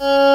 Uh...